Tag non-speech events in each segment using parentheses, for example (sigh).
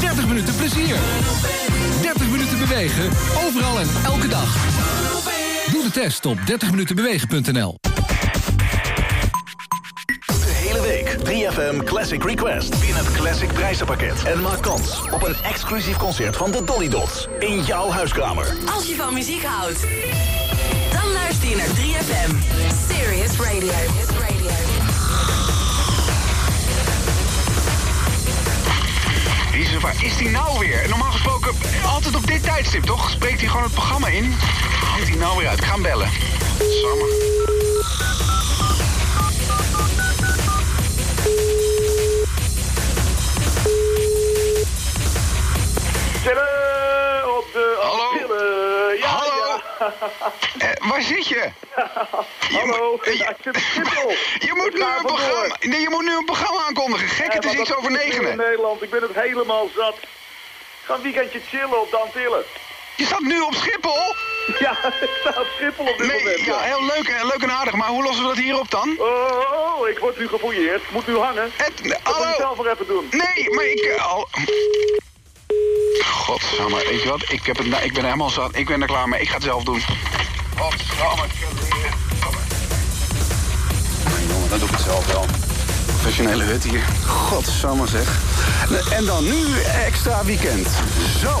30 minuten plezier. 30 minuten bewegen, overal en elke dag. Doe de test op 30minutenbewegen.nl. De hele week 3FM Classic Request. Win het Classic prijzenpakket. En maak kans op een exclusief concert van de Dolly Dots. In jouw huiskamer. Als je van muziek houdt, dan luister je naar 3FM. Serious Radio. Is die nou weer? Normaal gesproken altijd op dit tijdstip, toch? Spreekt hij gewoon het programma in? Hangt hij nou weer uit? Ik ga hem bellen. Samen. (laughs) Eh, waar zit je? (laughs) Hallo, zit op Schiphol. Je moet, nu een programma, nee, je moet nu een programma aankondigen. Gek, het is iets over is in negenen. Nederland, ik ben het helemaal zat. Ik ga een weekendje chillen op de Antillen. Je staat nu op Schiphol? (laughs) Ja, ik sta op Schiphol op dit Nee, moment. ja, heel leuk, en- leuk en aardig. Maar hoe lossen we dat hier op dan? Oh, oh, ik word nu gefouilleerd. Moet nu hangen. Het, moet ik hallo? zelf even doen. Nee, maar ik... eh. Godsamme, weet je wat? Ik, heb het, ik ben helemaal zat. Ik ben er klaar mee. Ik ga het zelf doen. Godsamme. Nee, jongen, dan doe ik het zelf wel. Professionele hut hier. Godsamme zeg. En dan nu extra weekend. Zo.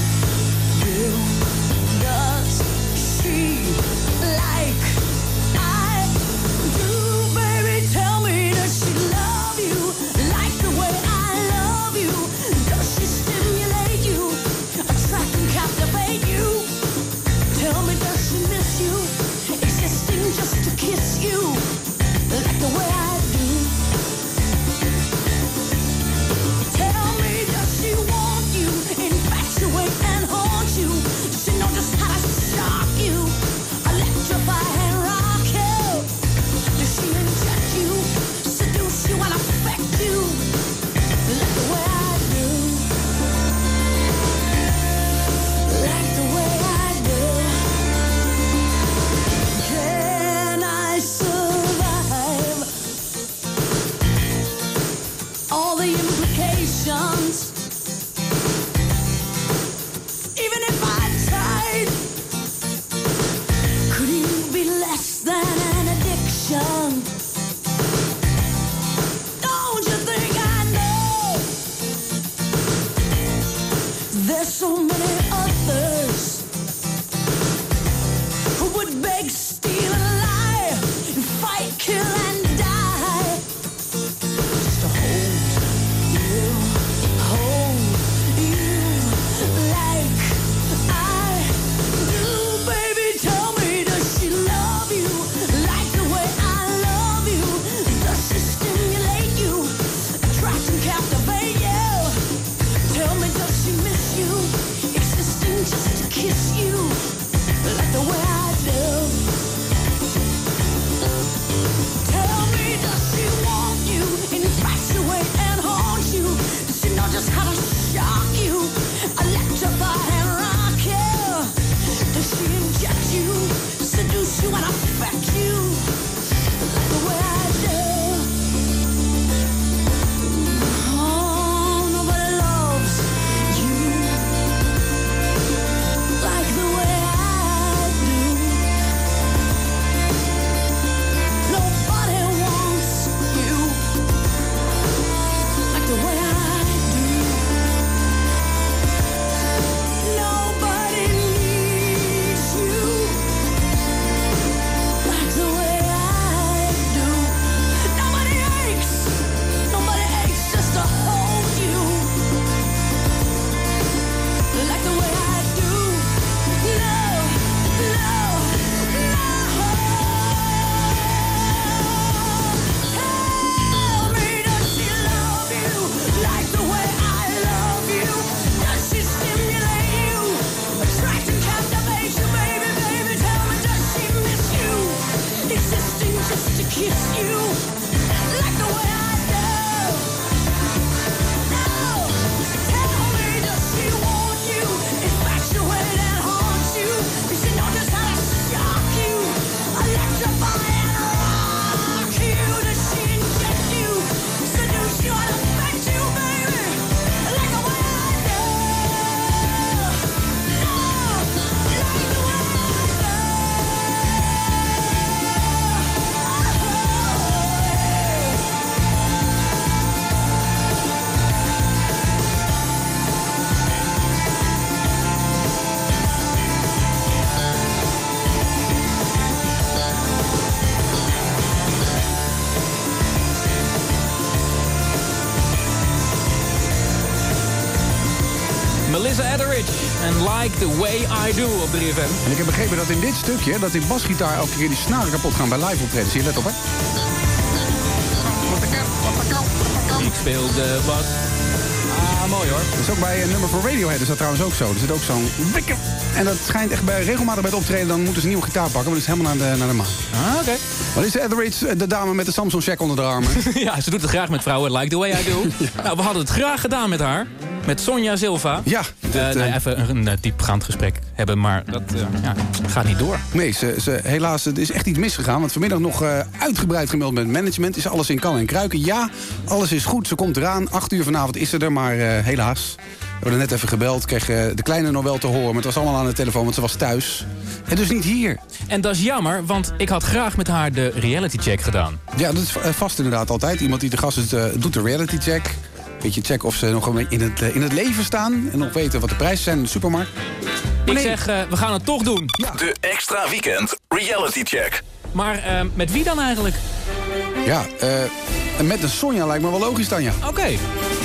I Do op 3FM. En ik heb begrepen dat in dit stukje, dat die basgitaar elke keer die snaren kapot gaan bij live optredens. Hier, let op hè. Ik speel de bas. Ah, mooi hoor. Dat is ook bij een nummer voor Radiohead is dat trouwens ook zo. Er zit ook zo'n. En dat schijnt echt bij regelmatig bij het optreden, dan moeten ze een nieuwe gitaar pakken, maar dat is helemaal naar de, naar de maan. Ah, oké. Wat is Etheridge, de dame met de Samsung check onder de armen? (laughs) ja, ze doet het graag met vrouwen. Like the way I do. (laughs) Nou, we hadden het graag gedaan met haar. Met Sonja Silva. Ja. Eh, nou, eh, even een, een, eh, diepgaand gesprek hebben, maar dat eh, ja, gaat niet door. Nee, ze, ze, helaas, er is echt iets misgegaan. Want vanmiddag nog eh, uitgebreid gemeld met management. Is alles in kan en kruiken? Ja, alles is goed. Ze komt eraan. Acht uur vanavond is ze er, maar eh, helaas. We hebben er net even gebeld. Kreeg de kleine nog wel te horen. Maar het was allemaal aan de telefoon, want ze was thuis. En dus niet hier. En dat is jammer, want ik had graag met haar de reality check gedaan. Ja, dat is vast inderdaad altijd. Iemand die de gast is, doet de reality check. Beetje check of ze nog in het, in het leven staan. En nog weten wat de prijzen zijn in de supermarkt. Ik zeg, eh, we gaan het toch doen. De extra weekend reality check. Maar eh, met wie dan eigenlijk? Ja, eh, met een Sonja lijkt me wel logisch dan, ja. Oké.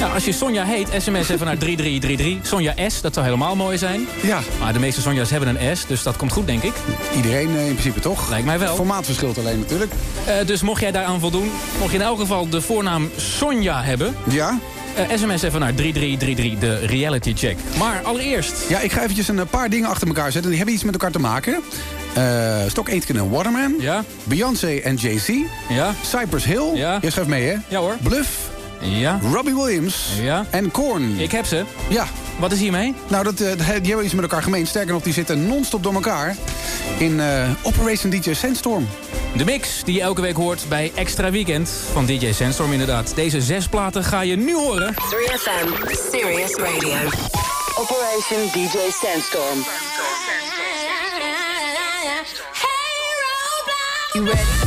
Nou, als je Sonja heet, sms even naar 3333. Sonja S, dat zou helemaal mooi zijn. Ja. Maar de meeste Sonja's hebben een S, dus dat komt goed, denk ik. Iedereen in principe toch? Lijkt mij wel. Formaat verschilt alleen natuurlijk. Eh, dus mocht jij daaraan voldoen, mocht je in elk geval de voornaam Sonja hebben... Ja? Eh, sms even naar 3333, de reality check. Maar allereerst... Ja, ik ga eventjes een eh, paar dingen achter elkaar zetten. Die hebben iets met elkaar te maken. Eh Stok Aitken en Waterman. Ja? Beyoncé en Jay-Z. Ja? Cypress Hill. Ja? Je schrijft mee, hè? Ja hoor. Bluff. Ja? Robbie Williams. Ja? En Korn. Ik heb ze. Ja. Wat is hiermee? Nou, dat, eh, die hebben iets met elkaar gemeen. Sterker nog, die zitten non-stop door elkaar. In eh, Operation DJ Sandstorm. De mix die je elke week hoort bij Extra Weekend van DJ Sandstorm inderdaad. Deze zes platen ga je nu horen. 3FM, Serious Radio. Operation DJ Sandstorm. You ready?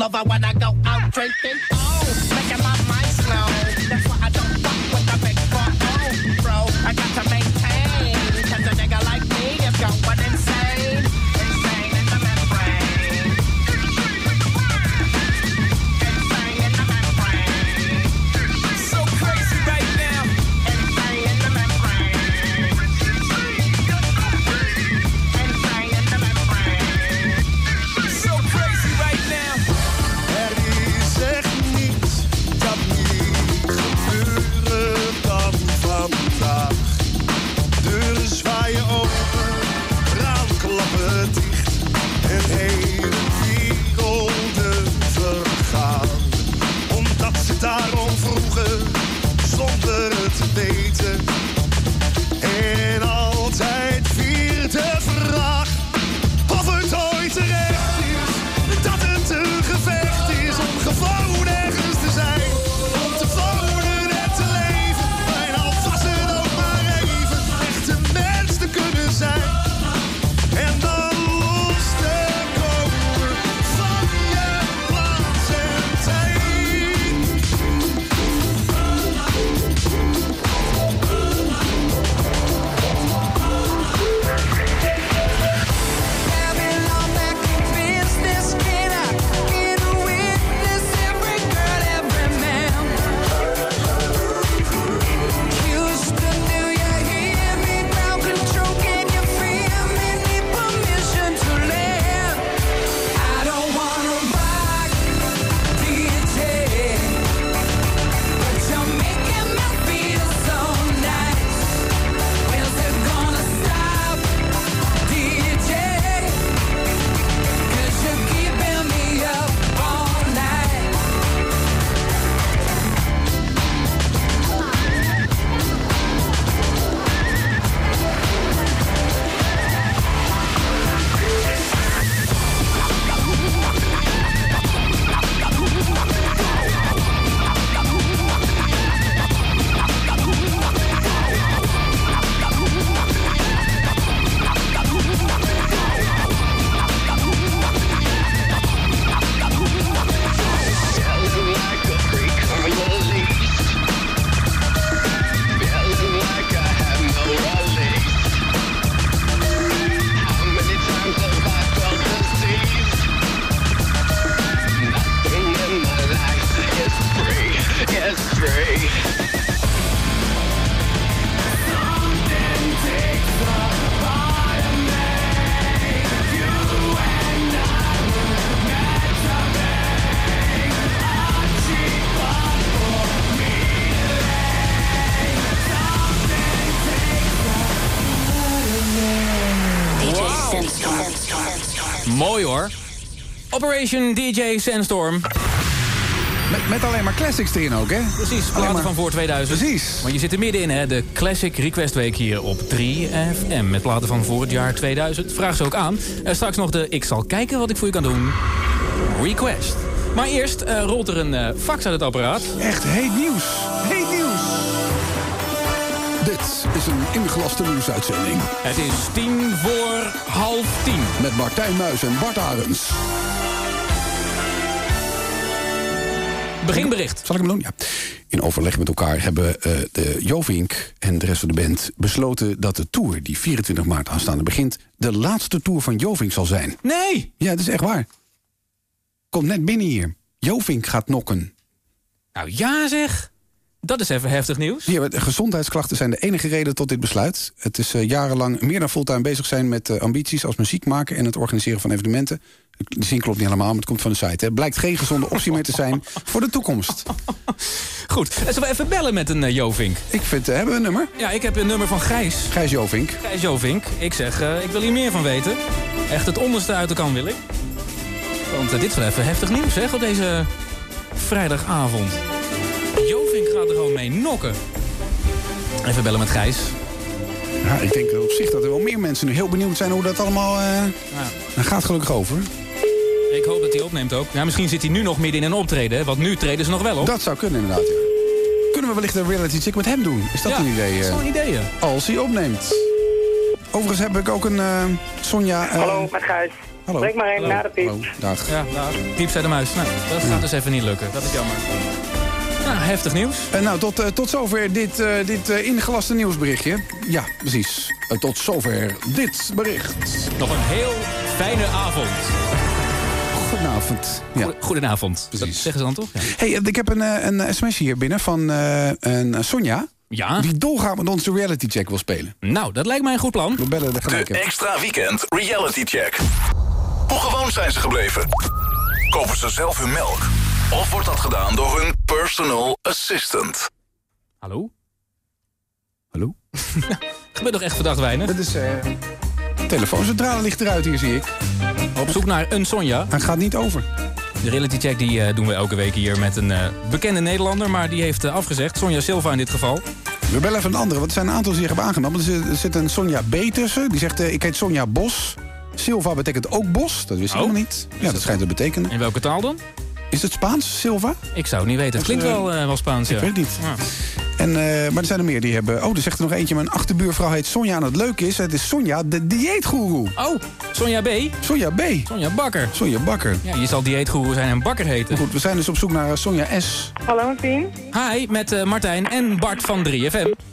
Thinking it's all over when I go Operation DJ Sandstorm. Met, met alleen maar classics erin ook, hè? Precies, platen maar- van voor 2000. Precies. Want je zit er middenin, hè? De Classic Request Week hier op 3FM. Met platen van voor het jaar 2000. Vraag ze ook aan. En straks nog de Ik zal kijken wat ik voor je kan doen. Request. Maar eerst eh, rolt er een eh, fax uit het apparaat. Echt heet nieuws. Heet nieuws. Dit is een ingelaste nieuwsuitzending. Het is tien voor half tien. Met Martijn Muis en Bart Arends. Beginbericht. Zal ik hem doen? Ja. In overleg met elkaar hebben eh, de Jovink en de rest van de band besloten dat de tour die 24 maart aanstaande begint, de laatste tour van Jovink zal zijn. Nee! Ja, dat is echt waar. Komt net binnen hier. Jovink gaat nokken. Nou ja zeg. Dat is even heftig nieuws. Ja, gezondheidsklachten zijn de enige reden tot dit besluit. Het is eh, jarenlang meer dan fulltime bezig zijn met eh, ambities als muziek maken en het organiseren van evenementen. De zin klopt niet helemaal, maar het komt van de site. Hè. Blijkt geen gezonde optie meer te zijn voor de toekomst. (laughs) Goed, eh, zullen we even bellen met een eh, Jovink? Ik vind, hebben we een nummer? Ja, ik heb een nummer van Gijs. Gijs Jovink. Gijs Jovink. Ik zeg, ik wil hier meer van weten. Echt het onderste uit de kan wil ik. Want dit is wel even heftig nieuws, zeg, op deze vrijdagavond. Jovink gaat er gewoon mee nokken. Even bellen met Gijs. Ja, ik denk op zich dat er wel meer mensen nu heel benieuwd zijn hoe dat allemaal... eh Ja. dat gaat gelukkig over. Ik hoop dat hij opneemt ook. Ja, misschien zit hij nu nog midden in een optreden, want nu treden ze nog wel op. Dat zou kunnen inderdaad, ja. Kunnen we wellicht een reality check met hem doen? Is dat ja, een idee? Dat is eh, wel een idee, ja. als hij opneemt. Overigens heb ik ook een eh, Sonja... eh, Hallo, met Gijs. Hallo. Breng maar Hallo. naar de piep. Hallo, dag. Ja, nou, piep zei de muis. Nou, dat gaat dus even niet lukken. Dat is jammer. Nou, heftig nieuws. Eh, nou, tot, eh, tot zover dit, eh, dit ingelaste nieuwsberichtje. Ja, precies. Tot zover dit bericht. Nog een heel fijne avond. Goedenavond. Ja. Goe- Goedenavond. Precies. Dat zeggen ze dan toch? Ja. Hey, ik heb een, een sms hier binnen van eh, een Sonja... ja? die dolgraag met ons de reality check wil spelen. Nou, dat lijkt mij een goed plan. We bellen er gelijk De extra weekend reality check. Hoe gewoon zijn ze gebleven? Kopen ze zelf hun melk? Of wordt dat gedaan door hun personal assistant? Hallo? Hallo? (laughs) Gebeurt toch echt verdacht weinig? Dat is... eh telefooncentrale ligt eruit hier, zie ik. Op zoek naar een Sonja. Hij gaat niet over. De reality check die, eh, doen we elke week hier met een eh, bekende Nederlander. Maar die heeft afgezegd. Sonja Silva in dit geval. We bellen even een andere, want er zijn een aantal die zich hebben aangenomen. Er zit, een Sonja B tussen. Die zegt, eh, ik heet Sonja Bos. Silva betekent ook bos. Dat wist ik Oh. helemaal niet. Ja, dat schijnt te betekenen. In welke taal dan? Is het Spaans, Silva? Ik zou het niet weten. Het klinkt wel, eh, wel Spaans, ja. Ik weet het niet. Ja. En, eh, maar er zijn er meer die hebben... Oh, er zegt er nog eentje. Mijn achterbuurvrouw heet Sonja. En het leuke is, het is Sonja, de dieetgoeroe. Oh, Sonja B. Sonja B. Sonja Bakker. Sonja Bakker. Ja, je zal dieetgoeroe zijn en Bakker heten. Goed, we zijn dus op zoek naar Sonja S. Hallo, Martien. Hi, met eh, Martijn en Bart van 3FM.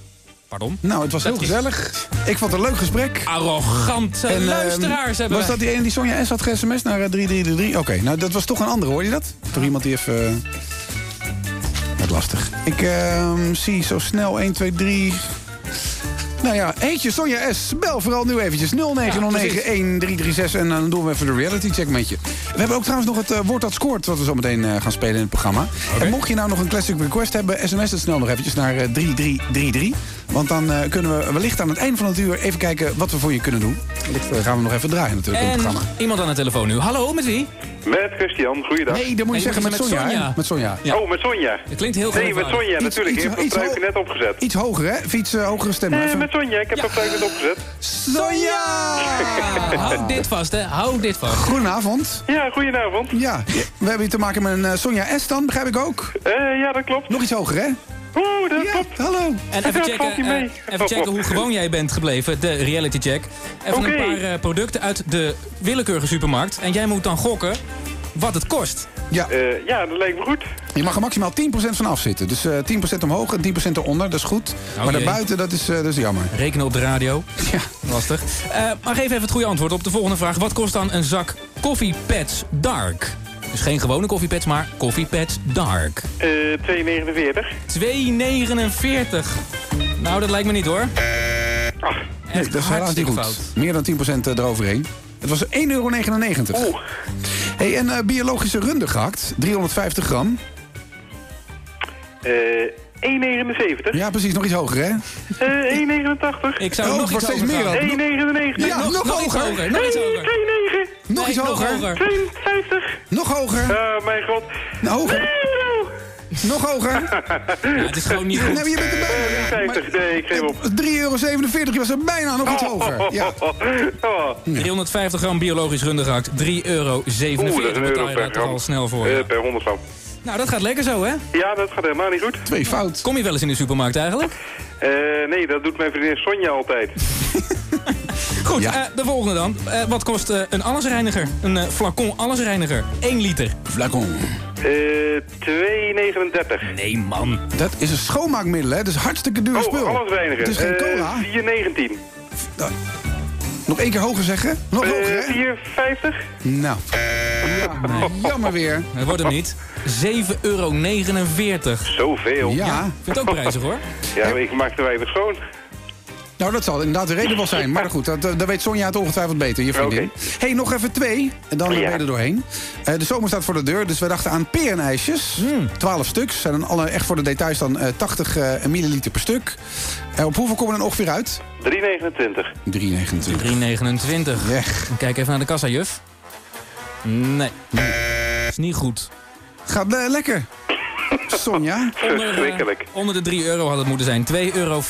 Pardon? Nou, het was heel is- gezellig. Ik vond het een leuk gesprek. Arrogante En, eh, luisteraars hebben Was wij. dat die ene die Sonja S had ge-sms naar eh, 3333? Oké, nou dat was toch een andere, hoor je dat? Toch iemand die even... eh, Wat lastig. Ik ehm, zie zo snel 1, 2, 3... Nou ja, eentje Sonja S. Bel vooral nu eventjes 0909-1336 en dan doen we even de reality check met je. We hebben ook trouwens nog het eh, woord dat scoort... wat we zo meteen eh, gaan spelen in het programma. En mocht je nou nog een classic request hebben... sms het snel nog eventjes naar eh, 3333. Want dan eh, kunnen we wellicht aan het eind van het uur... even kijken wat we voor je kunnen doen. Eh, gaan we nog even draaien natuurlijk in het En programma. iemand aan de telefoon nu. Hallo, met wie? Met Christian, goeiedag. Nee, dat moet je Nee, zeggen met Sonja. met? Sonja. Met Sonja. Ja. Oh, met Sonja. Het klinkt heel Nee, met. Sonja Iets- natuurlijk. iets- Ik heb het net opgezet. Iets hoger, hè? Even iets eh, hogere stem. Nee, Even- met Sonja. Ik heb het net opgezet. Sonja! Ah, (laughs) hou dit vast, hè. Hou dit vast. Goedenavond. Ja, goedenavond. Ja, we hebben hier te maken met een eh, Sonja S dan, begrijp ik ook. Eh, ja, dat klopt. Nog iets hoger, hè? Oeh, dat Ja, klopt. hallo. En even (laughs) checken, eh, even checken hoe gewoon jij bent gebleven, de reality check. Even een paar eh, producten uit de willekeurige supermarkt. En jij moet dan gokken wat het kost. Ja, Eh, ja, dat lijkt me goed. je mag er maximaal 10% van afzitten. Dus eh 10% omhoog en 10% eronder, dat is goed. Maar Oké. daarbuiten, dat is, eh, dat is jammer. Rekenen op de radio. (laughs) Ja. Lastig. Eh, maar geef even het goede antwoord op de volgende vraag. Wat kost dan een zak koffiepads dark? Dus geen gewone koffiepads, maar koffiepads dark. Eh 2,49. 2,49. Nou, dat lijkt me niet hoor. Ach, Nee, dat is helaas niet hartstikke goed. fout. Meer dan 10% eroverheen. Het was 1,99 euro. oeh. Hey, en eh, biologische runde gehakt, 350 gram. Eh 1,79. Ja, precies, nog iets hoger, hè? Eh 1,89. Ik zou Oh, nog iets steeds hoger meer dan. 1,99. Ja, nog nog hoger. hoger. Nog iets hoger. 2,9. Nog Nee, iets nog hoger. hoger. 52. Nog hoger. Oh, mijn god. Nou, hoger. Nog hoger. (laughs) Ja, het is gewoon niet Nee, goed. maar je bent er bijna. ja. 50. Nee, ik geef op. 3,47 euro. Je was er bijna nog iets hoger. Ja. Oh. 350 gram biologisch rundegehakt, 3,47 euro. Oeh, dat is een euro per gram. al snel voor. Eh, per 100 gram. Nou, dat gaat lekker zo, hè? Ja, dat gaat helemaal niet goed. Twee fout. Kom je wel eens in de supermarkt eigenlijk? Eh, nee, dat doet mijn vriendin Sonja altijd. (laughs) Goed, Ja. eh, de volgende dan. Eh, wat kost een allesreiniger? Een eh, flacon allesreiniger. 1 liter. Flacon. Eh, 2,39. Nee, man. Dat is een schoonmaakmiddel, hè? Dat is hartstikke duur Oh, spul. alles weinigen. Het is geen Eh, cola. 4,19. Nog één keer hoger zeggen? Nog Eh, hoger, hè? 4,50. Nou. Ja, jammer weer. Het wordt hem niet. 7,49 euro. Zoveel. Ja. Ja, ik vind het ook prijzig hoor. Ja, ik maak te weinig schoon. Nou, dat zal inderdaad de reden wel zijn. Maar goed, dat, dat weet Sonja het ongetwijfeld beter, je vriendin. Oké. hey, nog even twee. En dan Ja. ben je er doorheen. Eh, de zomer staat voor de deur, dus we dachten aan perenijsjes. 12 stuks. Zijn dan alle echt voor de details dan eh, 80 eh, milliliter per stuk. Eh, op hoeveel komen we dan ongeveer uit? 3,29. 3,29. 3,29. Weg. Kijk even naar de kassa, juf. Nee. Is niet goed. Gaat eh, lekker. Sonja? Onder, eh, Verschrikkelijk. onder de 3 euro had het moeten zijn. 2,55 euro.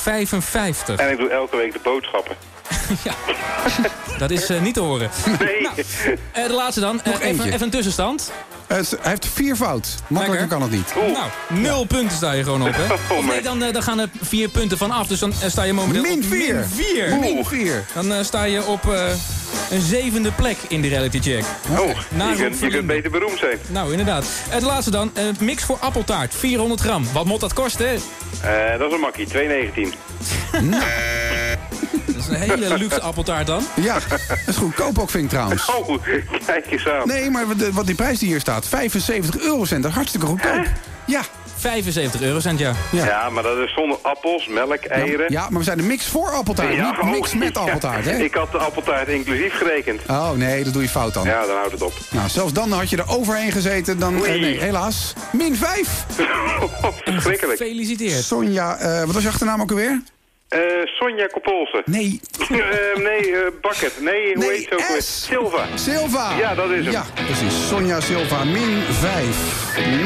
En ik doe elke week de boodschappen. (laughs) Dat is eh, niet te horen. Nee. Eh, de laatste dan. Nog even, even een tussenstand. Eh, hij heeft vier fout. Makkelijker Lekker. kan het niet. Oeh. Nou, nul punten sta je gewoon op, hè? (laughs) Oh, Of nee, dan, eh, dan gaan er vier punten van af. Dus dan eh, sta je momenteel Min op vier. min vier. Min vier. Dan sta je op eh, een zevende plek in die reality check. Oh, Na je kunt, je kunt Verlinde. beter beroemd zijn. Nou, inderdaad. De laatste dan. Eh, mix voor appeltaart. 400 gram. Wat moet dat kosten? Eh, dat is een makkie, 2,19. (laughs) Dat is een hele luxe appeltaart dan. Ja, dat is goedkoop ook, vind ik trouwens. Oh, kijk eens aan. Nee, maar wat, wat die prijs die hier staat, 75 eurocent, dat is hartstikke goedkoop. Ja. 75 eurocent, ja. Ja. Ja, maar dat is zonder appels, melk, eieren. Ja, maar we zijn de mix voor appeltaart, Ja, niet mix oh, met ja. appeltaart, hè? Ik had de appeltaart inclusief gerekend. Oh, nee, dat doe je fout dan. Ja, dan houdt het op. Nou, zelfs dan had je er overheen gezeten, dan... eh, nee, helaas. Min 5. (laughs) Verschrikkelijk. Gefeliciteerd. Sonja, eh, wat was je achternaam ook alweer? Eh Sonja Kopolsen. Nee. (laughs) Eh, nee, eh Bakker. Nee, hoe Nee, heet ze ook weer? S. Silva. Silva. Ja, dat is hem. Ja, precies. Sonja Silva, min 5.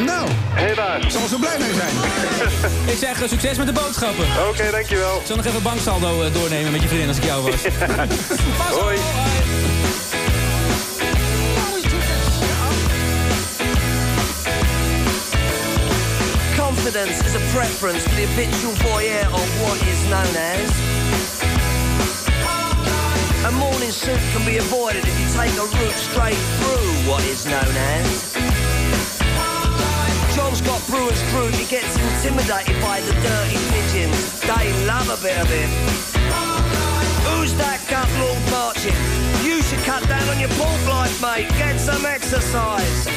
Nou, Helaas. zal ze blij mee zijn. (laughs) Ik zeg succes met de boodschappen. Oké, dankjewel. Ik zal nog even banksaldo eh, doornemen met je vriendin als ik jou was. (laughs) Pas op. Hoi. Confidence is a preference for the habitual voyeur of what is known as. A morning suit can be avoided if you take a route straight through what is known as. John's got brewer's crew, he gets intimidated by the dirty pigeons. They love a bit of it. Who's that gut lord marching? You should cut down on your pork life, mate. Get some exercise.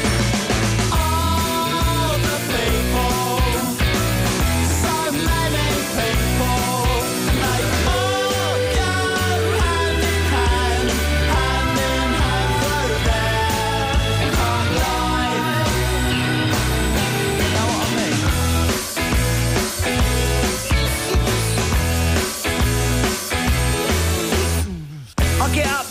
I get up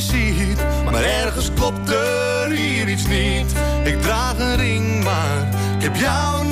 ziet. Maar ergens klopt er hier iets niet. Ik draag een ring, maar ik heb jou nooit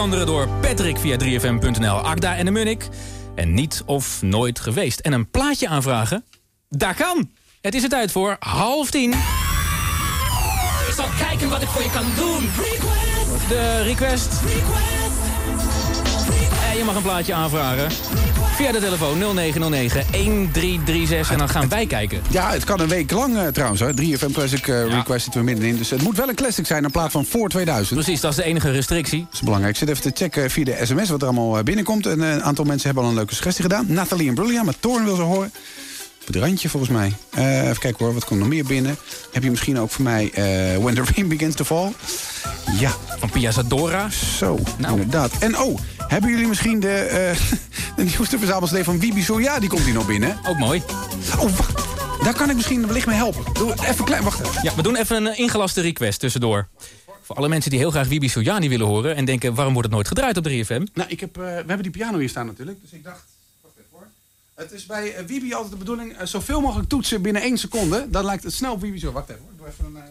andere door Patrick via 3fm.nl, Agda en de Munnik. En niet of nooit geweest. En een plaatje aanvragen? Dat kan! Het is er tijd voor half tien. Ik zal kijken wat ik voor je kan doen. De request. En je mag een plaatje aanvragen. Via de telefoon 0909-1336. En dan gaan wij kijken. Ja, het kan een week lang eh, trouwens. Hoor. 3FM Classic eh, Request zitten we middenin. Dus het moet wel een classic zijn in plaats van voor 2000. Precies, dat is de enige restrictie. Dat is belangrijk. Ik zit even te checken via de sms wat er allemaal eh, binnenkomt. En een aantal mensen hebben al een leuke suggestie gedaan. Nathalie en Brulia, maar Toorn wil ze horen. Op het randje volgens mij. Even kijken hoor, wat komt nog meer binnen? Heb je misschien ook voor mij When the Rain Begins to Fall? Ja. Van Pia Zadora. Zo, inderdaad. En oh, hebben jullie misschien de, eh (laughs) de nieuwste verzamelslee van Bibi Soja? Die komt hier nog binnen. Ook mooi. Oh, wacht. Daar kan ik misschien wellicht mee helpen. Doe even klein, wacht even. Ja, we doen even een eh, ingelaste request tussendoor. Voor alle mensen die heel graag Wibi Sojani willen horen... en denken, waarom wordt het nooit gedraaid op 3FM? Nou, ik heb, eh, we hebben die piano hier staan natuurlijk. Dus ik dacht... Wacht even hoor. Het is bij eh, Wibi altijd de bedoeling... zoveel mogelijk toetsen binnen één seconde. Dan lijkt het snel op Wibi zo. Wacht even hoor. Ik doe even een...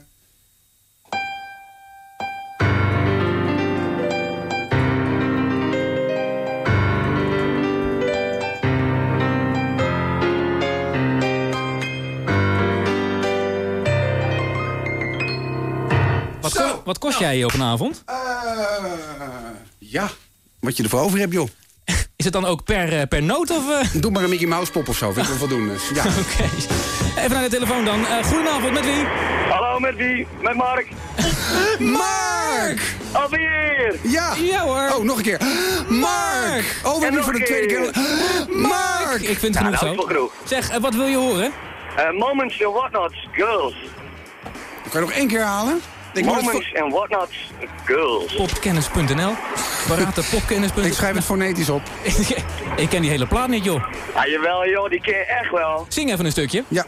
Wat, ko- wat kost jij hier op een avond? eh, ja, wat je ervoor over hebt, joh. Is het dan ook per, eh, per noot? Of, eh? Doe maar een Mickey Mouse pop of zo. Vind ik wel voldoende. Ja. (laughs) Oké. Even naar de telefoon dan. Eh, goedenavond, met wie? Hallo, met wie? Met Mark. (laughs) Mark! Alweer! Ja! Ja hoor. Oh, nog een keer. Mark! Oh, we voor de een tweede keer. Mark! Ik vind het genoeg nou wel zo. genoeg. Zeg, wat wil je horen? Eh, moments and whatnots, girls. Kan je nog één keer halen? Ik, Moments and whatnots, girls. Popkennis.nl. Popkennis.nl. ik schrijf het fonetisch op. (laughs) ik ken die hele plaat niet, joh. Ah, jawel joh, die ken je echt wel. Zing even een stukje. Ja.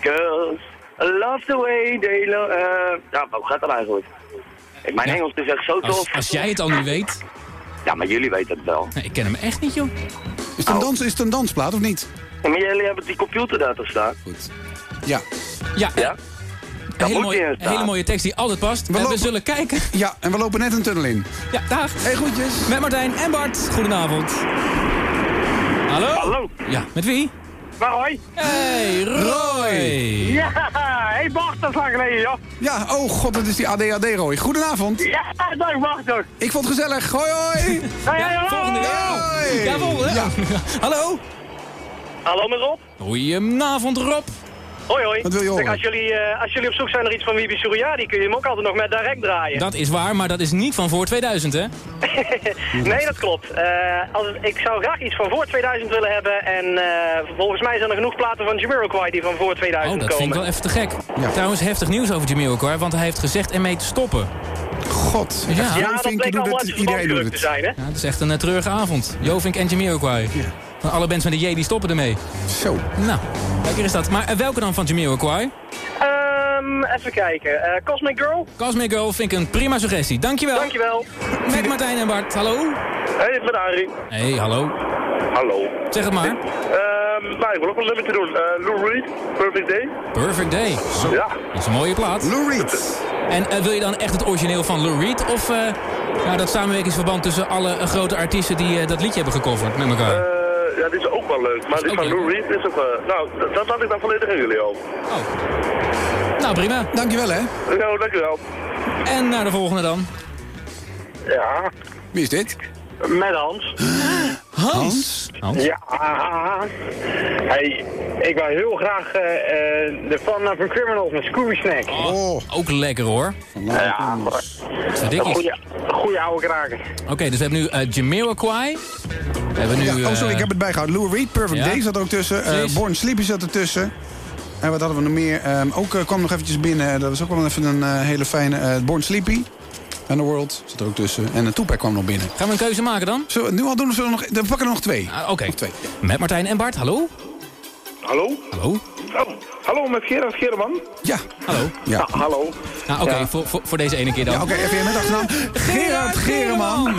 Girls, I love the way they lo- eh, ja, hoe gaat dat eigenlijk? Mijn Ja. Engels is echt zo tof. Als, als jij het al niet weet. Ja, maar jullie weten het wel. Nee, ik ken hem echt niet, joh. Is het een, dans, is het een dansplaat of niet? Ja, maar jullie hebben die computer daar te staan. Goed. Ja. Ja, Ja? Een hele, mooie, hele mooie tekst die altijd past. We En we zullen kijken. Ja, en we lopen net een tunnel in. Ja, dag. Hey, groetjes. Met Martijn en Bart. Goedenavond. Hallo? Hallo. Ja, met wie? Maar hoi. Hey, Roy. Ja, hey Bart, dat is lang geleden, joh. Ja, oh god, dat is die ADHD-rooi. Goedenavond. Ja, dag Bart toch. Ik vond het gezellig. Hoi, hoi. Hey, hey, Volgende hallo. keer. Ja, volgende. Ja. Hallo? Hallo met Rob. Goedenavond, Rob. Hoi hoi. Wat wil je horen? Kijk, als jullie, eh, als jullie op zoek zijn naar iets van Wibi Suryadi, kun je hem ook altijd nog met direct draaien. Dat is waar, maar dat is niet van voor 2000, hè? (laughs) nee, dat klopt. Eh, als, ik zou graag iets van voor 2000 willen hebben. En eh, volgens mij zijn er genoeg platen van Jamiroquai die van voor 2000 Oh, dat komen. vind ik wel even te gek. Ja. Trouwens, heftig nieuws over Jamiroquai, want hij heeft gezegd ermee te stoppen. God. Ja. ja, dat Jovink bleek allemaal uit iedereen doet te het. zijn, hè? Ja, het is echt een treurige avond. Jovink en Jamiroquai. Van Alle bands met de J die stoppen ermee. Zo. Nou, kijk hier is dat. Maar welke dan van Jamiroquai? Ehm, even kijken. Eh, Cosmic Girl, Cosmic Girl vind ik een prima suggestie. Dankjewel. dankjewel. Met Martijn en Bart. Hallo? Hey, met Arie. Hey, hallo. Hallo. Zeg het maar. Ehm nou, ik wil ook een te doen. Eh Lou Reed, Perfect Day. Perfect Day. Ja. Dat is een mooie plaat. Lou Reed. En eh, wil je dan echt het origineel van Lou Reed? Of eh, nou, dat samenwerkingsverband tussen alle grote artiesten die eh, dat liedje hebben gecoverd met elkaar? Ja, dit is ook wel leuk. Maar dit ook van. Lou Reed is ook. Nou, dat- dat laat ik dan volledig aan jullie over. Nou, prima. Dankjewel, hè. Nou, dankjewel. En naar de volgende dan. Ja, Wie is dit? Met Hans. Hans. Hans. Ja. Hey, ik wil heel graag eh, eh, de Fun van Criminals met Scooby Snack. Oh, ook lekker hoor. Ja, goede, goede oude kraker. Oké, dus we hebben nu eh Jamiroquai. We hebben nu... Ja, oh, sorry, eh, ik heb het bijgehouden. Lou Reed, Perfect ja. Day zat er ook tussen. Eh. Born Sleepy zat er tussen. En wat hadden we nog meer? Ehm, ook eh, kwam nog eventjes binnen. Dat was ook wel even een eh, hele fijne... eh, Born Sleepy. And the World zat er ook tussen. En een Tupac kwam nog binnen. Gaan we een keuze maken dan? Zullen we nu al doen of zullen we nog... We pakken er nog twee. Ah, Oké. Twee. Met Martijn en Bart. Hallo? Hallo? Hallo? Oh, hallo, met Gerard Gereman. Ja. Hallo? Ja. hallo. Nou, oké, Ja. voor, voor, voor deze ene keer dan. Ja, oké, even met achternaam. Gerard Gereman.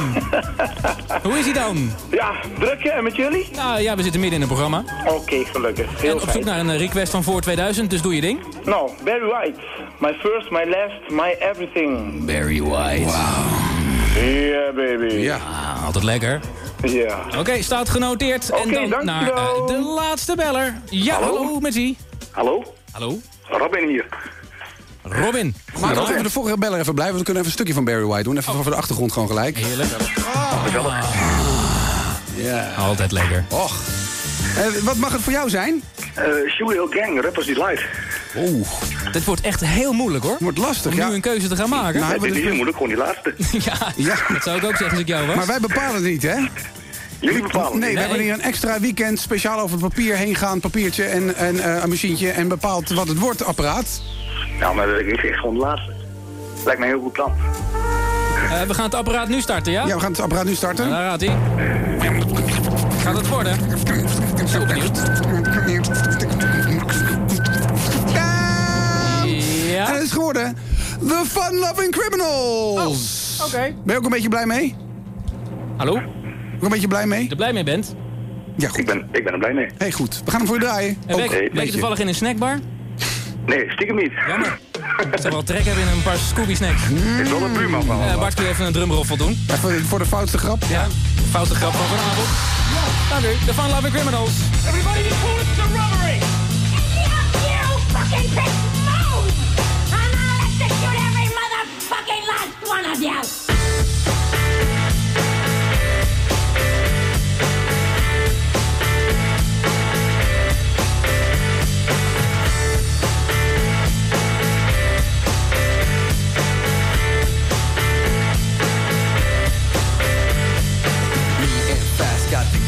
Hoe is hij dan? Ja, druk hè, met jullie? Nou ja, we zitten midden in een programma. Oké, gelukkig. Heel En op zoek naar een eh, request van voor 2000, dus doe je ding. Nou, Barry White. My first, my last, my everything. Barry White. Yeah, baby. Ja. Ah, altijd lekker. Ja. Oké, staat genoteerd. en dan naar eh, de laatste beller. Ja, hallo, met wie? Hallo? Hallo? Robin hier. Robin. Maar nog even de vorige beller even blijven. want We kunnen even een stukje van Barry White doen. Even voor de achtergrond gewoon gelijk. Heerlijk. Ja. Altijd lekker. Och. Eh, wat mag het voor jou zijn? Uh, Shoe Gang, Rappers Delight. Oeh, Dit wordt echt heel moeilijk hoor. wordt lastig, Om ja. nu een keuze te gaan maken. Nou, Dit we is niet moeilijk, gewoon die laatste. (laughs) ja, Ja. dat zou ik ook zeggen als ik jou was. Maar wij bepalen het niet, hè? Jullie bepalen. Nee, we hebben hier een extra weekend speciaal over het papier heen gaan. Papiertje en, en eh, een machientje. En bepaalt wat het wordt, apparaat. Nou, maar ik zeg gewoon de laatste. Lijkt me een heel goed plan. Eh, we gaan het apparaat nu starten, ja? Ja, we gaan het apparaat nu starten. Nou, daar gaat hij. Gaat het worden? Zo benieuwd. En Ja. het is geworden The Fun Loving Criminals. Oké. Ben je ook een beetje blij mee? Hallo? Ook een beetje blij mee? Je er blij mee bent? Ja, goed. Ik ben, ik ben er blij mee. Hey, goed. We gaan hem voor je draaien. En werk je toevallig in een snackbar? Nee, stiekem niet. Jammer. Ik zou wel trek hebben in een paar Scooby snacks. Is wel een buurman van. Eh, Bart, kun je even een drumroffel doen? Even voor de foutste grap. Ja. Foute grap van vanavond. Dank u. De Fun Loving Criminals. Everybody cool, it's a robbery! You fucking bitch, move! And I'll execute every motherfucking last one of you!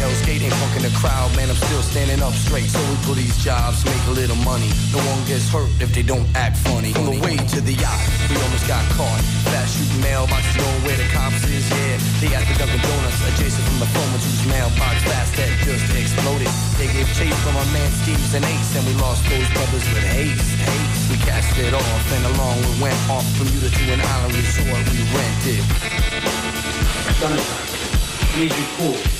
Hell's Gate, ain't fucking the crowd, man. I'm still standing up straight. So we pull these jobs, make a little money. No one gets hurt if they don't act funny. From the way to the yacht, we almost got caught. Fast shooting mailboxes, knowing where the cops is, yeah. They at the Dunkin' Donuts, adjacent from the Foreman's whose mailbox fast had just exploded. They gave chase from our man Steve's and Ace, and we lost those brothers with haste. haste. We cast it off, and along we went off Bermuda to an island resort we rented. Sunshine, need you cool.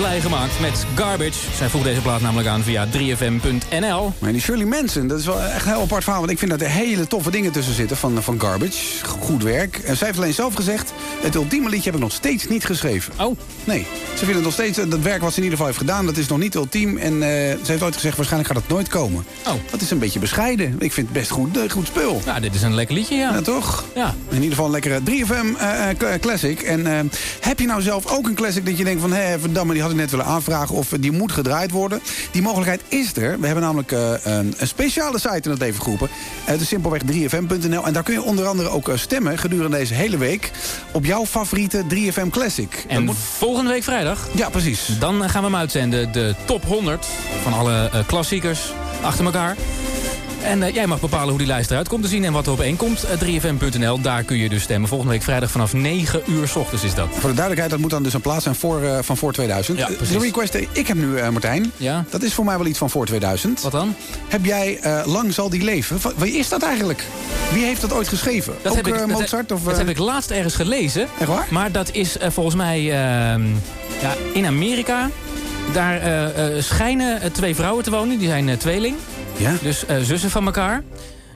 Blij gemaakt met Garbage. Zij vroeg deze plaat namelijk aan via 3fm.nl. Maar die Shirley Manson, dat is wel echt een heel apart verhaal. Want ik vind dat er hele toffe dingen tussen zitten van, van Garbage. Goed werk. En zij heeft alleen zelf gezegd... het ultieme liedje heb ik nog steeds niet geschreven. Oh. Nee. Ze vindt het nog steeds... Dat werk wat ze in ieder geval heeft gedaan, dat is nog niet ultiem. En eh, ze heeft ooit gezegd, waarschijnlijk gaat het nooit komen. Oh. Dat is een beetje bescheiden. Ik vind het best goed, eh, goed spul. Nou, dit is een lekker liedje, ja. Ja, toch? Ja. In ieder geval een lekkere 3FM eh, eh, cl- classic. En eh, heb je nou zelf ook een classic dat je denkt van... hé, verdamme, die had ik net willen aanvragen of eh, die moet gedraaid worden? Die mogelijkheid is er. We hebben namelijk eh, een, een speciale site in het leven geroepen. Eh, Het is simpelweg 3fm.nl. En daar kun je onder andere ook eh, stemmen gedurende deze hele week... op jouw favoriete 3FM classic. En volgende week vrijdag? Ja, precies. Dan gaan we hem uitzenden. De top 100 van alle eh, klassiekers achter elkaar. En eh, jij mag bepalen hoe die lijst eruit komt te zien en wat er op één komt. Eh, 3fm.nl, daar kun je dus stemmen. Volgende week vrijdag vanaf 9 uur s ochtends is dat. Voor de duidelijkheid, dat moet dan dus een plaats zijn voor, eh, van voor 2000. Ja, Eh, precies. de request die ik heb nu, eh, Martijn. Ja? Dat is voor mij wel iets van voor 2000. Wat dan? Heb jij eh, Lang zal die leven? Wie is dat eigenlijk? Wie heeft dat ooit geschreven? Dat Ook heb ik, eh, dat- Mozart? Of, dat eh, heb ik laatst ergens gelezen. Echt waar? Maar dat is eh, volgens mij ehm, ja, in Amerika. Daar eh, eh, schijnen eh, twee vrouwen te wonen. Die zijn eh, tweeling. Ja? Dus eh, zussen van elkaar.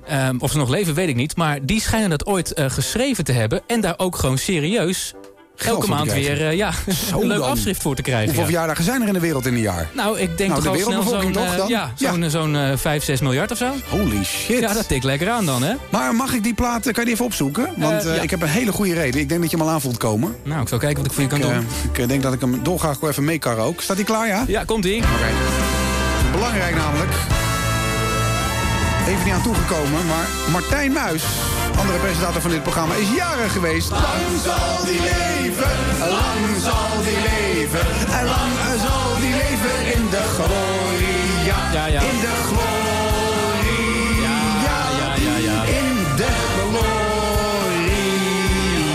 Ehm, of ze nog leven, weet ik niet. Maar die schijnen dat ooit eh, geschreven te hebben. En daar ook gewoon serieus elke maand weer eh, ja, (laughs) Zo een leuk dan. afschrift voor te krijgen. Hoeveel ja. verjaardagen zijn er in de wereld in een jaar? Nou, ik denk Nou, toch de al snel zo'n dan? ja, zo'n zo'n eh, 5, 6 miljard of zo. Holy shit. Ja, dat tikt lekker aan dan, hè? Maar mag ik die plaat, kan je die even opzoeken? Want ja. ik heb een hele goede reden. Ik denk dat je hem al aan voelt komen. Nou, ik zal kijken wat ik voor je kan Ik, doen. ik denk dat ik hem dolgraag even meekarren ook. Staat hij klaar, ja? Ja, komt-ie. Oké. Belangrijk namelijk. Even niet aan toegekomen, maar Martijn Muis, andere presentator van dit programma, is jarig geweest. Lang zal die leven, lang zal die leven, en lang zal die leven in de gloria. Ja, ja. In de gloria. Ja, ja, ja. In de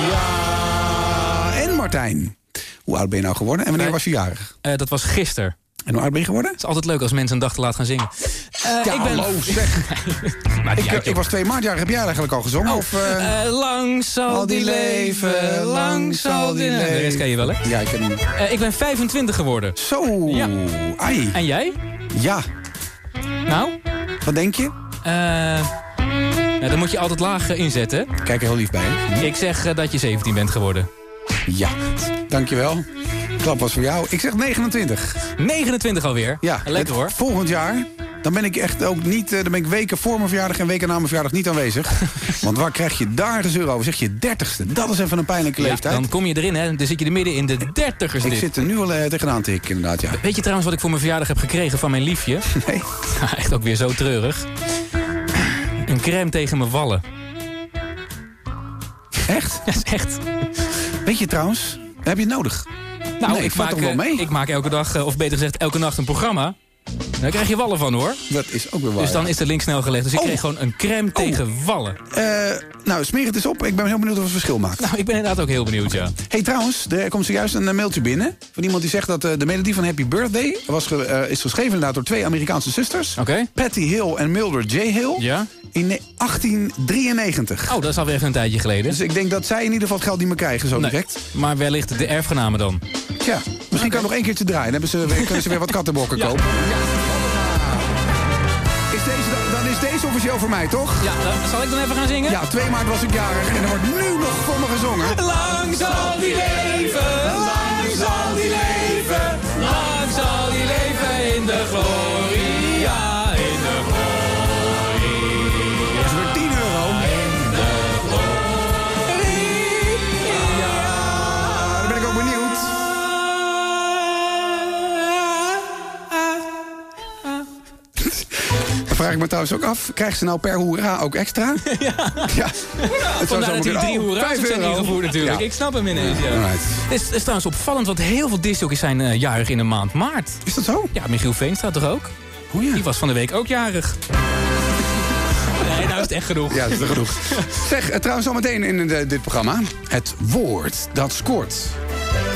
gloria. En Martijn, hoe oud ben je nou geworden en wanneer Nee. was je jarig? Eh, dat was gisteren. En hoe oud ben je geworden? Het is altijd leuk als mensen een dag te laat gaan zingen. Eh, Ja, ik ben... hallo, zeg. (laughs) Maar die Ik, uit, ik was twee maart jarig. Heb jij eigenlijk al gezongen? Oh, of, eh, eh, lang zal die leven, lang zal die leven. De rest ken je wel, hè? Ja, ik heb hem. Eh, ik ben 25 geworden. Zo, Ja. ai. En jij? Ja, Nou? wat denk je? Eh nou, dan moet je altijd laag eh, inzetten. Kijk er heel lief bij. hè? Ik zeg eh, dat je 17 bent geworden. Ja, dankjewel. Klap was voor jou. Ik zeg 29. 29 alweer. Ja, Lekker hoor. Volgend jaar, dan ben ik echt ook niet... eh, Dan ben ik weken voor mijn verjaardag en weken na mijn verjaardag niet aanwezig. (laughs) Want waar krijg je daar de zeur over? Zeg je 30ste. Dat is even een pijnlijke Ja, leeftijd. dan kom je erin, hè. Dan zit je er midden in de dertigers Ik dit. zit er nu al eh, tegenaan te hikken, inderdaad, ja. Weet je trouwens wat ik voor mijn verjaardag heb gekregen van mijn liefje? (laughs) Nee. Ja, echt ook weer zo treurig. Een crème tegen mijn wallen. Echt? (laughs) Dat is echt. Weet je trouwens, heb je het nodig? Nou, Nee, ik, maak, wel eh, mee? ik maak elke dag, eh, of beter gezegd elke nacht een programma. Daar krijg je wallen van hoor. Dat is ook weer waar. Dus dan is de link snel gelegd. Dus ik Oh. kreeg gewoon een crème tegen wallen. Eh, nou, smeer het eens op. Ik ben heel benieuwd of het verschil maakt. Nou, ik ben inderdaad ook heel benieuwd, ja. hey, trouwens, er komt zojuist een eh, mailtje binnen... van iemand die zegt dat eh, de melodie van Happy Birthday... Was ge- is geschreven inderdaad door twee Amerikaanse zusters. Oké. Patty Hill en Mildred J. Hill. Ja? In ne- 1893. Oh, dat is alweer even een tijdje geleden. Dus ik denk dat zij in ieder geval het geld niet meer krijgen zo Nee, direct. maar wellicht de erfgenamen dan. Tja, misschien kan ik nog één keertje draaien. Dan hebben ze weer, kunnen ze weer wat kattenbokken kopen. Is deze, dan- dan is deze officieel voor mij, toch? Ja, dan, zal ik dan even gaan zingen? Ja, 2 maart was ik jarig en er wordt nu nog voor me gezongen. Lang zal die leven, lang zal die leven, lang zal die leven in de gloria, vraag ik me trouwens ook af, krijgt ze nou per hoera ook extra? (laughs) Ja. ja. Het zou Vandaar dat die drie. Oh, hoera's zijn euro. ingevoerd natuurlijk. Ja. Ik snap hem ineens, ja. Het is, het is trouwens opvallend, want heel veel discjockeys zijn eh, jarig in de maand maart. Is dat zo? Ja, Michiel Veenstra toch ook? Oh ja. Die was van de week ook jarig. (laughs) Nee, nou is het echt genoeg. Ja, dat is genoeg. (laughs) Zeg, eh, trouwens zometeen in eh, dit programma. Het woord dat scoort.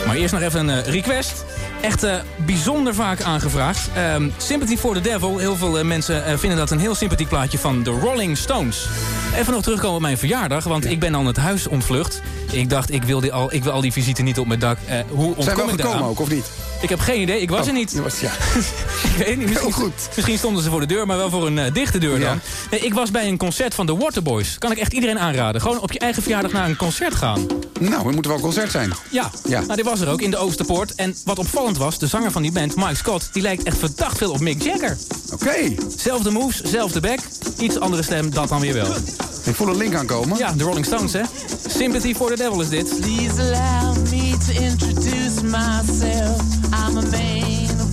Maar eerst nog even een request. Echt eh, bijzonder vaak aangevraagd. Ehm, Sympathy for the Devil. Heel veel eh, mensen eh, vinden dat een heel sympathiek plaatje van de Rolling Stones. Even nog terugkomen op mijn verjaardag, want ik ben al het huis ontvlucht. Ik dacht, ik wil, die al, ik wil al die visite niet op mijn dak. Hoe ontkom Zijn we ik gekomen ook, of niet? Ik heb geen idee, ik was Oh, er niet. was- ja. (laughs) ik weet niet. Misschien, goed. misschien stonden ze voor de deur, maar wel voor een eh, dichte deur Ja. dan. Nee, ik was bij een concert van de Waterboys. Kan ik echt iedereen aanraden. Gewoon op je eigen verjaardag naar een concert gaan. Nou, het moet wel een concert zijn. Ja, Ja. Nou, die was er ook in de Oosterpoort. En wat opvallend was, de zanger van die band, Mike Scott... die lijkt echt verdacht veel op Mick Jagger. Oké. Zelfde moves, zelfde back. Iets andere stem, dat dan weer wel. Ik voel een link aankomen. Ja, de Rolling Stones, hè? Sympathy for the Devil is dit. Please allow me to introduce myself. I'm a man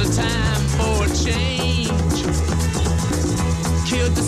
a time for a change. Killed the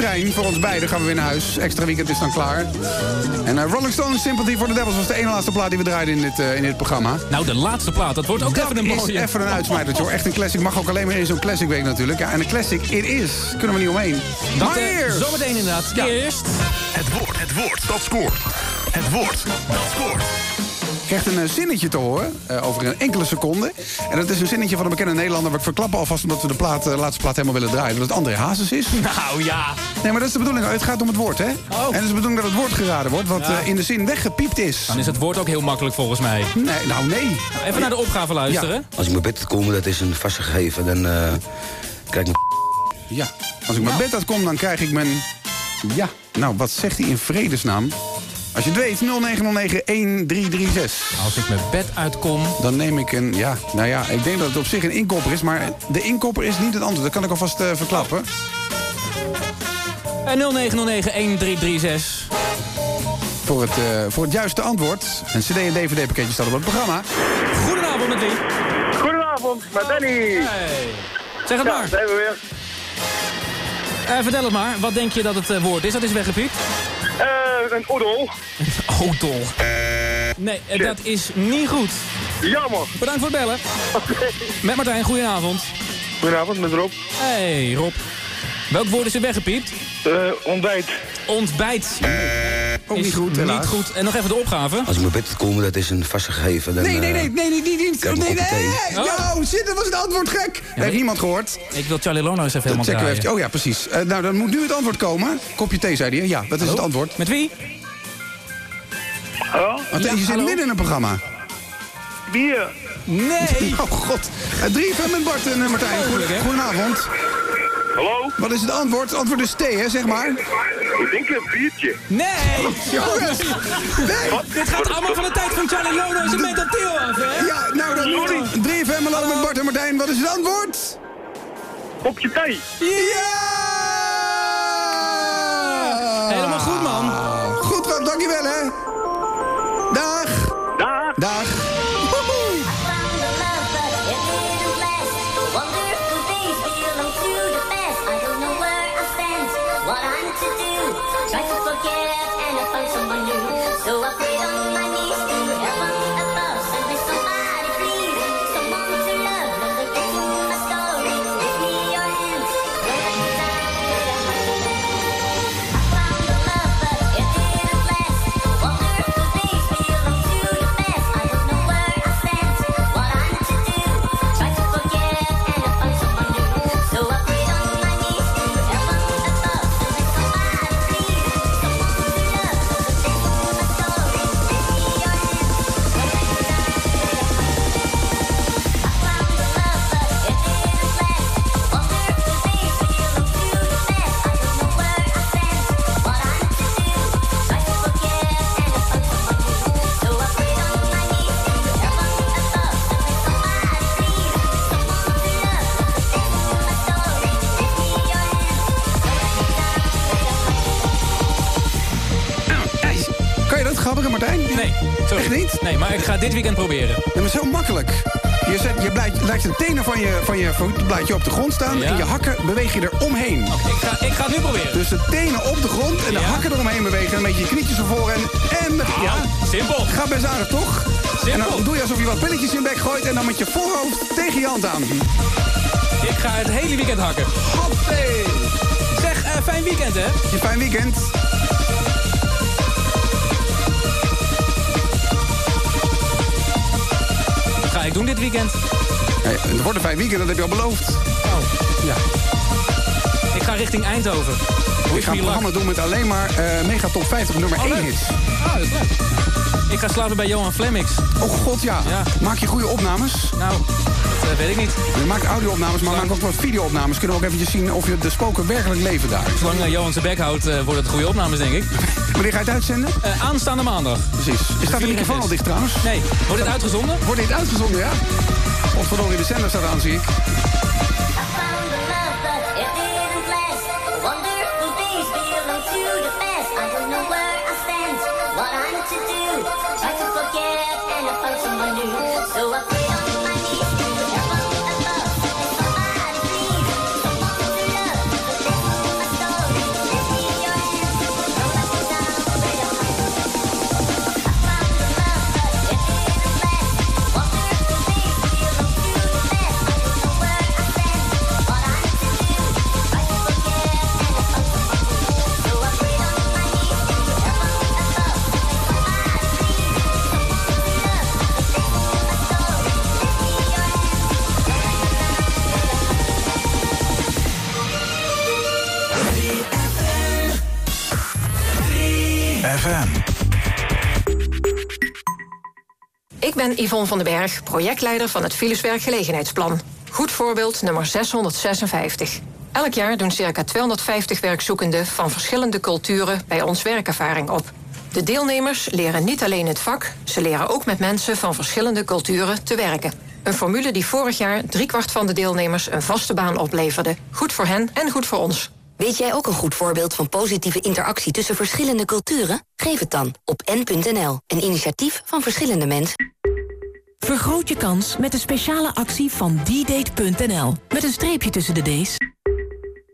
trein. Voor ons beiden gaan we weer naar huis. Extra weekend is dan klaar. En eh, Rolling Stones Sympathy for the Devils was de ene laatste plaat die we draaiden in dit, eh, in dit programma. Nou, de laatste plaat, dat wordt ook Dat even een is mooie. even een uitsmijtertje hoor. Echt een classic. Mag ook alleen maar in zo'n classic week natuurlijk. Ja, en een classic it is. Kunnen we niet omheen. Dat maar eh, eerst. zometeen inderdaad. Eerst. Het woord, het woord, dat scoort. Het woord, dat scoort. Krijgt een eh, zinnetje te horen eh, over een enkele seconde. En dat is een zinnetje van een bekende Nederlander. We verklappen alvast omdat we de plaat, eh, laatste plaat helemaal willen draaien. Dat het André Hazes is. (laughs) Nou ja. Nee, maar dat is de bedoeling. Het gaat om het woord, hè? En het is de bedoeling dat het woord geraden wordt. Wat Ja. eh, in de zin weggepiept is. Dan is het woord ook heel makkelijk volgens mij. Nee, nou nee. Even naar de opgave luisteren. Als ik mijn bed kom, dat is een vaste gegeven, dan eh, krijg ik Ja, als ik mijn bed uitkom, dan krijg ik mijn... Ja, nou, wat zegt hij in vredesnaam? Als je het weet, 0909-1336. Als ik mijn bed uitkom... Dan neem ik een... Ja, nou ja, ik denk dat het op zich een inkopper is... maar de inkopper is niet het antwoord. Dat kan ik alvast eh, verklappen. Eh, 0909-1336. Voor het, eh, voor het juiste antwoord. Een cd- en dvd-pakketje staat op het programma. Goedenavond met wie? Goedenavond, met Danny. Hey. Zeg het Ja, maar. zijn we weer. Vertel het maar, wat denk je dat het woord is? Dat is weggepiept. Eh, een oedel. (laughs) Odol. Nee, eh, dat is niet goed. Jammer. Bedankt voor het bellen. Met Martijn, goedenavond. Goedenavond, met Rob. Hey Rob. Welk woord is er weggepiept? Eh, ontbijt. Ontbijt. Ook niet goed, helaas. Niet goed. En nog even de opgave. Als ik mijn bed komen, dat is een vaste gegeven. Dan, Nee, nee, eh, nee, nee, nee, nee, nee, krijg nee, nee, nee, thee. Nou, zit, dat was het antwoord gek. Heeft niemand gehoord? Ik wil Charlie Lono eens even helemaal checken. Oh ja, precies. Eh, nou, dan moet nu het antwoord komen. Kopje thee, zei hij. Ja, dat is het antwoord. Met wie? Hallo? Want Ja, je zit midden in een programma. Bier. (laughs) Nee. Oh god. Uh, 3FM met Bart en eh, Martijn. Goedenavond. Hallo? Wat is het antwoord? Het antwoord is thee, hè, zeg maar. Ik denk een biertje. Nee! Jongens. Nee. Dit gaat allemaal van de tijd van Charlie Lono en zijn mentatiel af, hè? Ja, nou dan Sorry. 3FM hallo met Bart en Martijn. Wat is het antwoord? Kopje thee. Ja! Helemaal goed, man. Goed, dankjewel, hè. Dag. Dag. Dag. Echt niet? Nee, maar ik ga dit weekend proberen. Ja, maar zo makkelijk. Je, zet, je blijft, laat je tenen van je, van je voetblaadje op de grond staan... Ja. en je hakken beweeg je er omheen. Ik ga, ik ga het nu proberen. Dus de tenen op de grond en de Ja. hakken eromheen bewegen... en een beetje je knietjes ervoor en... en ja, Simpel. gaat best aardig, toch? En Simpel. dan doe je alsof je wat pilletjes in bek gooit... en dan met je voorhoofd tegen je hand aan. Ik ga het hele weekend hakken. Hoppé! Zeg, eh, fijn weekend, hè? Je fijn weekend. Ik doen dit weekend. Hey, het wordt een fijn weekend, dat heb je al beloofd. Oh. Ja. Ik ga richting Eindhoven. Ik ga een programma doen met alleen maar eh, mega top 50 nummer Oh, 1 leuk. hits. Ah, dat is leuk. Ik ga slapen bij Johan Flemmix. Oh god, ja. Ja. Maak je goede opnames? Nou, dat eh, weet ik niet. Je maakt audio-opnames, maar maak ook wat video-opnames. Kunnen we ook eventjes zien of je de spoken werkelijk leven daar. Zolang eh, Johan zijn bek houdt, eh, worden het goede opnames, denk ik. (laughs) Wanneer ga je het uitzenden? Eh, aanstaande maandag. Precies. Is dat de microfoon al dicht trouwens? Nee, wordt dit uitgezonden? Wordt dit uitgezonden, ja? Potverdorie, de zender staat aan, zie ik. Ben Yvonne van den Berg, projectleider van het Filuswerkgelegenheidsplan. Goed voorbeeld nummer 656. Elk jaar doen circa 250 werkzoekenden van verschillende culturen bij ons werkervaring op. De deelnemers leren niet alleen het vak, ze leren ook met mensen van verschillende culturen te werken. Een formule die vorig jaar driekwart van de deelnemers een vaste baan opleverde. Goed voor hen en goed voor ons. Weet jij ook een goed voorbeeld van positieve interactie tussen verschillende culturen? Geef het dan op n.nl, een initiatief van verschillende mensen. Vergroot je kans met de speciale actie van ddate.nl. Met een streepje tussen de D's.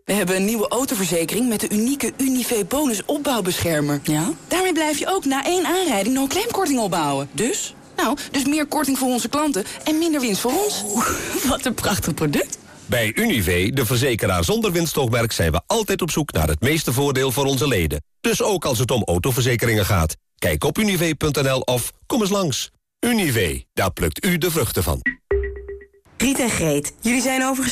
We hebben een nieuwe autoverzekering met de unieke Univé Bonus opbouwbeschermer. Ja? Daarmee blijf je ook na één aanrijding nog een claimkorting opbouwen. Dus? Nou, dus meer korting voor onze klanten en minder winst voor ons. wat een prachtig product. Bij Univé, de verzekeraar zonder winstoogmerk... zijn we altijd op zoek naar het meeste voordeel voor onze leden. Dus ook als het om autoverzekeringen gaat. Kijk op univé.nl of kom eens langs. Univé, daar plukt u de vruchten van. Riet en Greet, jullie zijn overigens